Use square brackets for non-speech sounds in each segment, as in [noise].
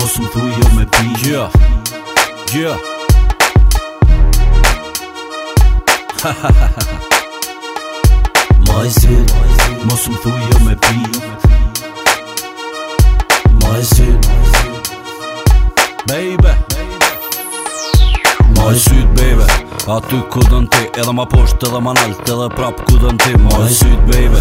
Mos më thuj me pi Gjë yeah. Gjë yeah. Maj zyn Mos më thuj jo me pi [laughs] Maj zyn jo Baby Moj syt bebe, aty ku dën ti Edhe ma posht edhe ma nalt edhe prap ku dën ti Moj syt bebe,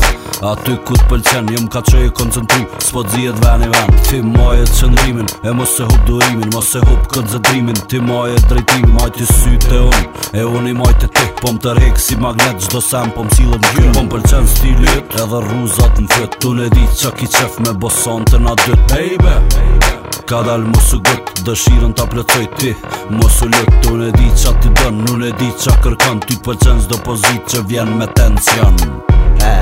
aty ku të pëlqen Jum ka qëj e koncentri, s'po të zijet ven i ven Ti moj e të qëndrimin, e mos se hup durimin Mos se hup koncentrimin, ti moj e drejtimin Moj ti syt e unë, e unë i moj të ti Po më të rek si magnet, zdo sem po më cilën gjy Po më pëlqen stilit, edhe rruzat në fët Tu ne di që ki qef me boson të na dyt bebe Ka dal mosu gët, dëshirën ta plëcoj ti Mosu lëk, tu ne di qa ti dënë Nu e di qa kërkan, ty për po qenë Zdo pozit që vjen me tension He,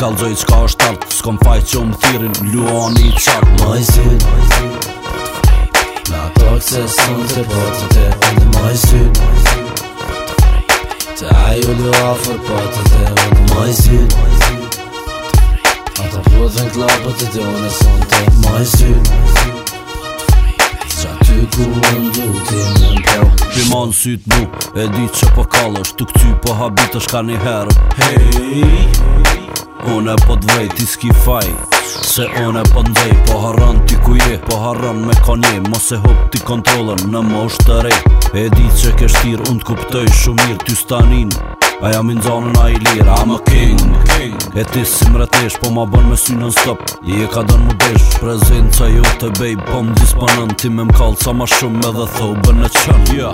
kalzoj qka është shtartë s'kom faj që më thirin, luon i qartë Ma i si, ma i si Na tokë se sënë të potë të po të të Ma i si, ma i si Të aju lë të Ma i ma i Ata po dhe në klapë të të të të të të ty ku e ndu ti më mpeo Piman sy të bu, e di që po kalësht Tuk ty po habit është ka një herë Hei Unë e po të vrej, ti s'ki faj Se unë e po ndzej po haran ti ku je Po haran me konje, mos e hop ti kontrolën Në mosh të re E di që kështir, unë të kuptoj shumir Ty stanin, a jam i nxonën a i lirë I'm a king king E ti si mretesh, po ma bën me sy në stop I e ka dën më besh, prezenca ju jo të bej Po më disponën, ti me m'kallë ca ma shumë edhe thau bën në qën Ja,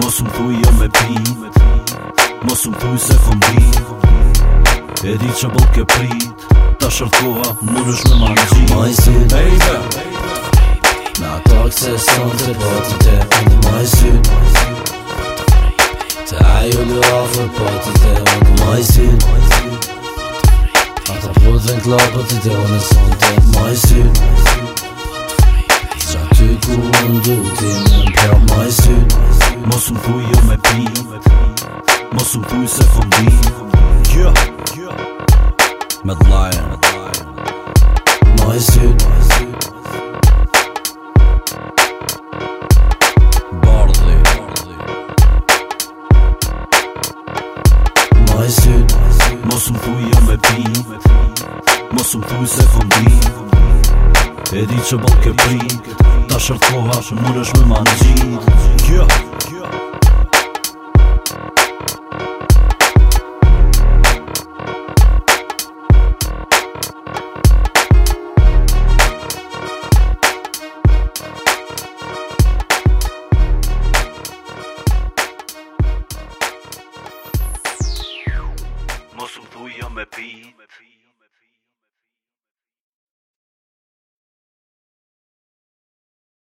mos më thuj jo me pi Mos më thuj se kom bi E di që bëll ke prit Ta shërtoha, më nësh me marë gjit Ma i baby Na tak se sënë të botë të këndë Ma i sy, Të ajo në rafër po të të këndë Ma i dhe në klapë të dronë e sante Maj sy Qa ty ku në du ti me më pja Maj sy Mos më puj jo me pi Mos më puj se fëmbi Me dhlajë Maj sy po jo me pin Mos më thuj se fundin po E di që bo ke prin Ta shërtoha që më nësh me manë gjin Kjo, kjo